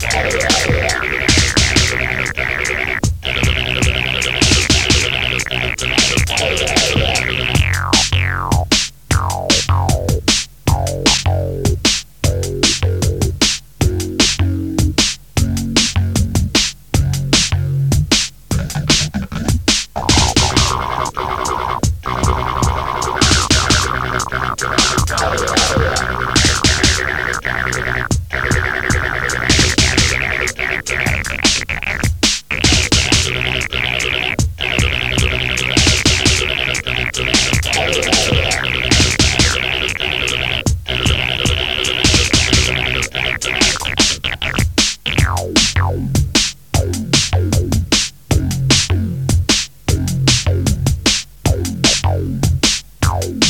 I don't know, I don't know, I'm. Bye.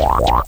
Yeah.